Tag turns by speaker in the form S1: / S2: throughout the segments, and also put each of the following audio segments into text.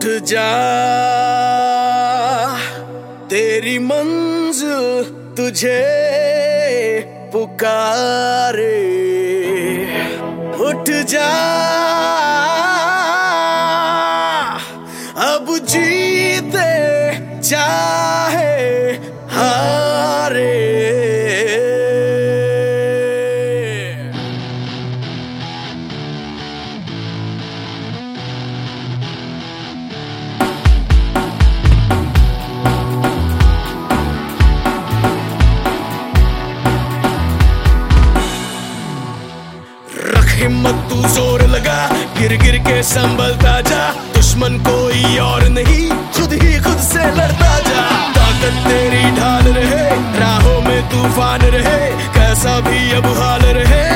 S1: उठ जा। तेरी मंज तुझे पुकारे। उठ जा। अब जीते चाहे तू ज़ोर लगा गिर गिर के संभलता जा। दुश्मन कोई और नहीं, खुद ही खुद से लड़ता जा। ताकत तेरी ढाल रहे, राहों में तूफ़ान रहे, कैसा भी अब हाल रहे।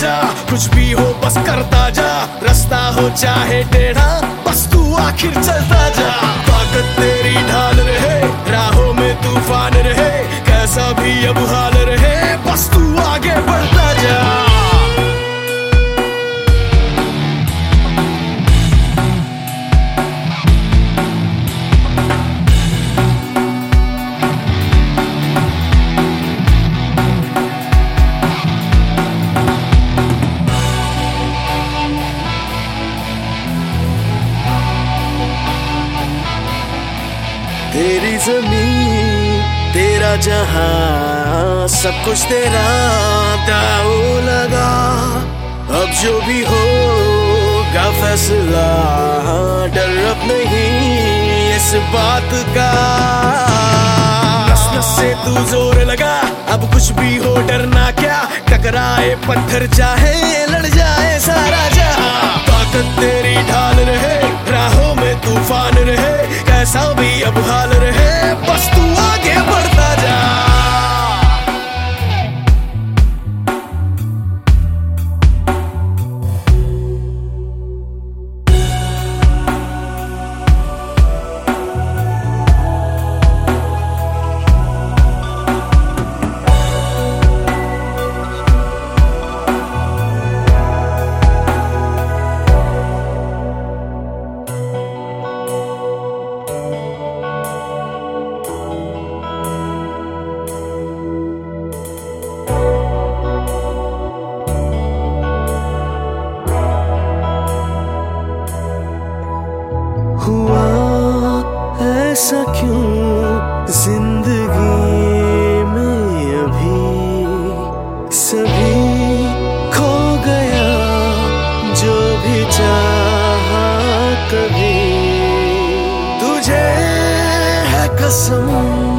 S1: जा कुछ भी हो, बस करता जा रास्ता हो, चाहे टेढ़ा, बस तू आखिर चलता जा ताकत तेरी ढाल रहे, राहों में तूफ़ान रहे, कैसा भी अब हाल रहे। ज़मीन तेरा जहाँ सब कुछ तेरा दाव लगा। अब जो भी होगा फैसला, डर अब नहीं इस बात का। नस नस से तू ज़ोर लगा, अब कुछ भी हो डरना क्या? टकराए पत्थर चाहे, लड़ जाए सारा जहाँ ताकत तेरी ढाल रहे, राहों में तूफ़ान रहे, कैसा भी अब हाल रहे। कभी। तुझे है कसम।